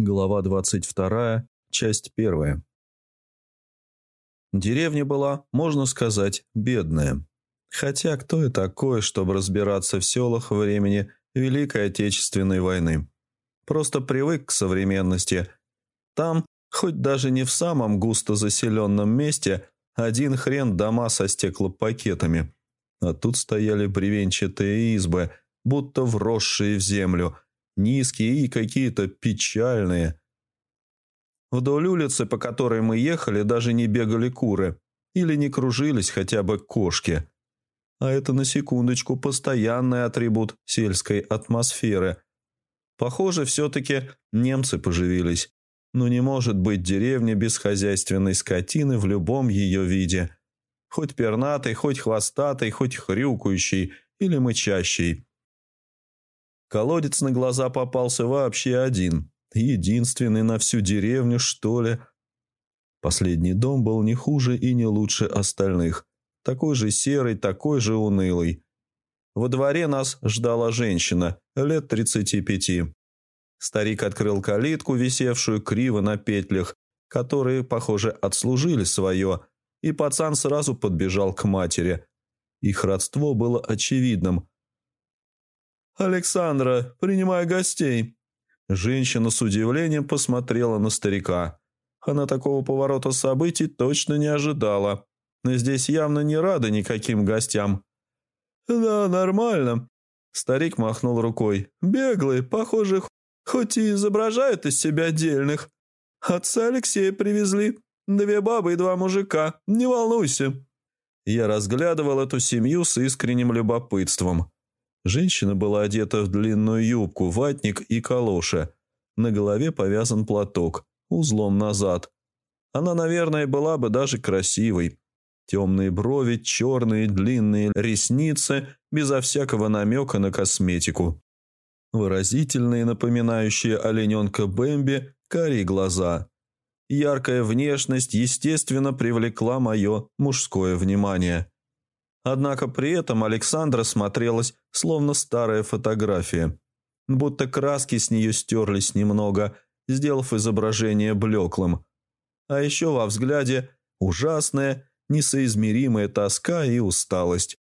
Глава 22, часть 1. Деревня была, можно сказать, бедная. Хотя кто я такой, чтобы разбираться в селах времени Великой Отечественной войны? Просто привык к современности. Там, хоть даже не в самом густо заселенном месте, один хрен дома со стеклопакетами. А тут стояли бревенчатые избы, будто вросшие в землю – низкие и какие-то печальные. Вдоль улицы, по которой мы ехали, даже не бегали куры или не кружились хотя бы кошки. А это, на секундочку, постоянный атрибут сельской атмосферы. Похоже, все-таки немцы поживились. Но не может быть деревня без хозяйственной скотины в любом ее виде. Хоть пернатой, хоть хвостатой, хоть хрюкающей или мычащей. Колодец на глаза попался вообще один. Единственный на всю деревню, что ли. Последний дом был не хуже и не лучше остальных. Такой же серый, такой же унылый. Во дворе нас ждала женщина, лет тридцати пяти. Старик открыл калитку, висевшую криво на петлях, которые, похоже, отслужили свое, и пацан сразу подбежал к матери. Их родство было очевидным – «Александра, принимай гостей!» Женщина с удивлением посмотрела на старика. Она такого поворота событий точно не ожидала. Но здесь явно не рада никаким гостям. «Да, нормально». Старик махнул рукой. «Беглый, похоже, хоть и изображают из себя отдельных. Отца Алексея привезли. Две бабы и два мужика. Не волнуйся». Я разглядывал эту семью с искренним любопытством. Женщина была одета в длинную юбку, ватник и калоши. На голове повязан платок, узлом назад. Она, наверное, была бы даже красивой. Темные брови, черные длинные ресницы, безо всякого намека на косметику. Выразительные, напоминающие олененка Бэмби, карие глаза. Яркая внешность, естественно, привлекла мое мужское внимание. Однако при этом Александра смотрелась, словно старая фотография. Будто краски с нее стерлись немного, сделав изображение блеклым. А еще во взгляде ужасная, несоизмеримая тоска и усталость.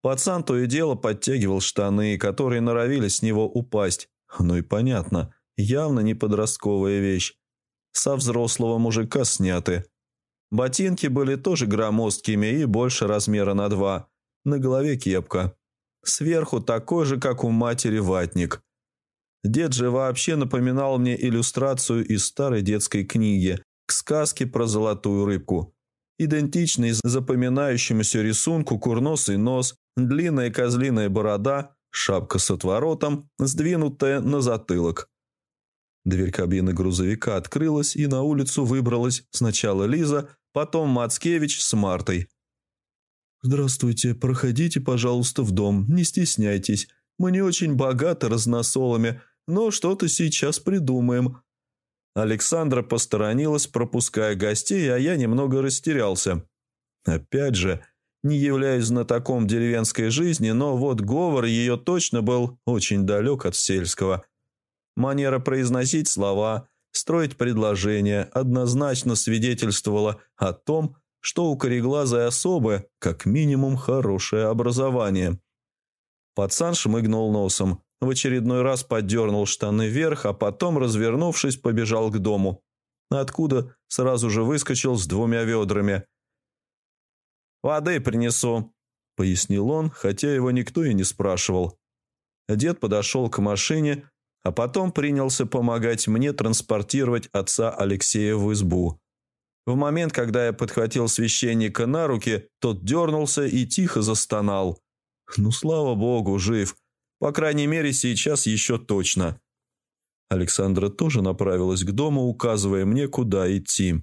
Пацан то и дело подтягивал штаны, которые норовили с него упасть. Ну и понятно, явно не подростковая вещь. Со взрослого мужика сняты. Ботинки были тоже громоздкими и больше размера на два. На голове кепка. Сверху такой же, как у матери, ватник. Дед же вообще напоминал мне иллюстрацию из старой детской книги к сказке про золотую рыбку. Идентичный запоминающемуся рисунку курносый нос, длинная козлиная борода, шапка с отворотом, сдвинутая на затылок. Дверь кабины грузовика открылась, и на улицу выбралась сначала Лиза, потом Мацкевич с Мартой. «Здравствуйте, проходите, пожалуйста, в дом, не стесняйтесь. Мы не очень богаты разносолами, но что-то сейчас придумаем». Александра посторонилась, пропуская гостей, а я немного растерялся. Опять же, не являюсь знатоком деревенской жизни, но вот говор ее точно был очень далек от сельского – Манера произносить слова, строить предложения однозначно свидетельствовала о том, что у кореглазой особы как минимум хорошее образование. Пацан шмыгнул носом, в очередной раз поддернул штаны вверх, а потом, развернувшись, побежал к дому, откуда сразу же выскочил с двумя ведрами. «Воды принесу», — пояснил он, хотя его никто и не спрашивал. Дед подошел к машине, а потом принялся помогать мне транспортировать отца Алексея в избу. В момент, когда я подхватил священника на руки, тот дернулся и тихо застонал. Ну, слава богу, жив. По крайней мере, сейчас еще точно. Александра тоже направилась к дому, указывая мне, куда идти.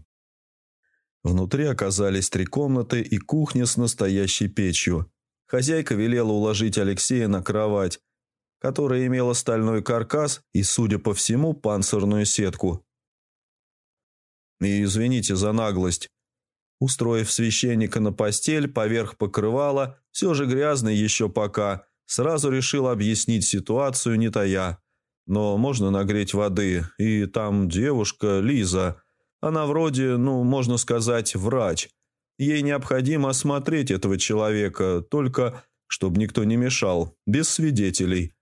Внутри оказались три комнаты и кухня с настоящей печью. Хозяйка велела уложить Алексея на кровать, которая имела стальной каркас и, судя по всему, панцирную сетку. И извините за наглость. Устроив священника на постель поверх покрывала, все же грязный еще пока, сразу решил объяснить ситуацию не тая. но можно нагреть воды, и там девушка, Лиза. Она вроде, ну, можно сказать, врач. Ей необходимо осмотреть этого человека, только чтобы никто не мешал, без свидетелей».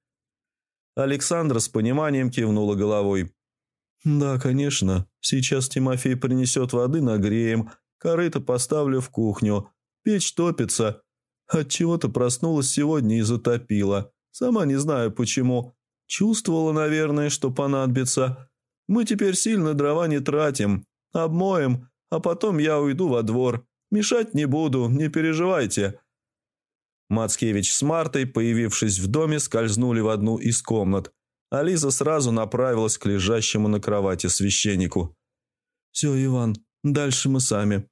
Александра с пониманием кивнула головой. «Да, конечно. Сейчас Тимофей принесет воды, нагреем. Корыто поставлю в кухню. Печь топится. Отчего-то проснулась сегодня и затопила. Сама не знаю почему. Чувствовала, наверное, что понадобится. Мы теперь сильно дрова не тратим. Обмоем, а потом я уйду во двор. Мешать не буду, не переживайте». Мацкевич с Мартой, появившись в доме, скользнули в одну из комнат – а Лиза сразу направилась к лежащему на кровати священнику. «Все, Иван, дальше мы сами».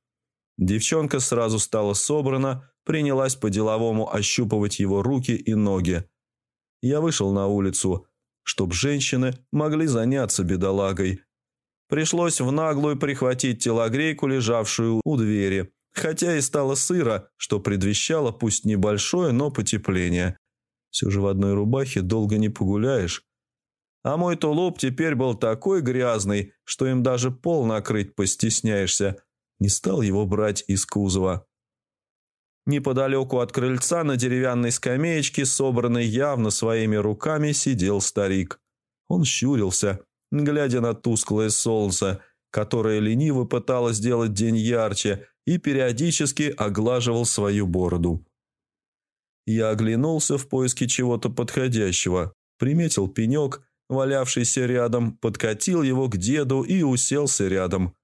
Девчонка сразу стала собрана, принялась по-деловому ощупывать его руки и ноги. Я вышел на улицу, чтоб женщины могли заняться бедолагой. Пришлось в наглую прихватить телогрейку, лежавшую у двери, хотя и стало сыро, что предвещало пусть небольшое, но потепление. Все же в одной рубахе долго не погуляешь. А мой тулуп теперь был такой грязный, что им даже пол накрыть постесняешься. Не стал его брать из кузова. Неподалеку от крыльца на деревянной скамеечке, собранной явно своими руками, сидел старик. Он щурился, глядя на тусклое солнце, которое лениво пыталось сделать день ярче, и периодически оглаживал свою бороду. Я оглянулся в поиске чего-то подходящего, приметил пенек – валявшийся рядом, подкатил его к деду и уселся рядом.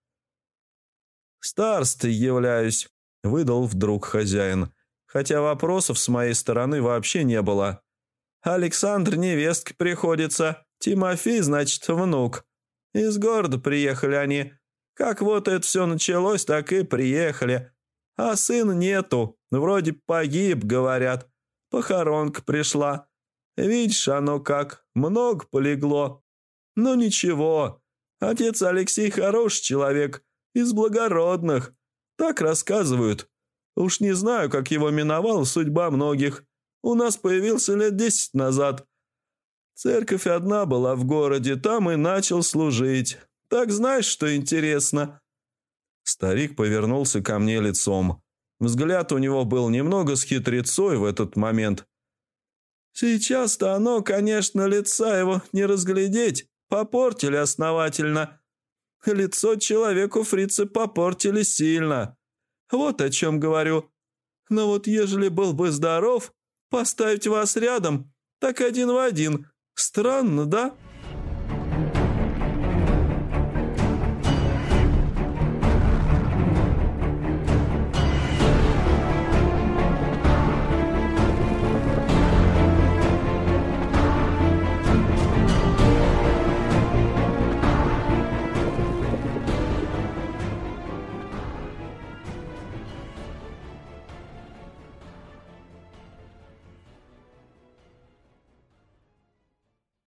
«Старстой являюсь», – выдал вдруг хозяин, хотя вопросов с моей стороны вообще не было. «Александр невестка приходится, Тимофей, значит, внук. Из города приехали они. Как вот это все началось, так и приехали. А сына нету, вроде погиб, говорят. Похоронка пришла. Видишь, оно как, много полегло. Но ничего, отец Алексей хороший человек, из благородных. Так рассказывают. Уж не знаю, как его миновала судьба многих. У нас появился лет десять назад. Церковь одна была в городе, там и начал служить. Так знаешь, что интересно?» Старик повернулся ко мне лицом. Взгляд у него был немного с хитрецой в этот момент – Сейчас-то оно, конечно, лица его не разглядеть. Попортили основательно. Лицо человеку фрицы попортили сильно. Вот о чем говорю. Но вот ежели был бы здоров, поставить вас рядом, так один в один. Странно, да?»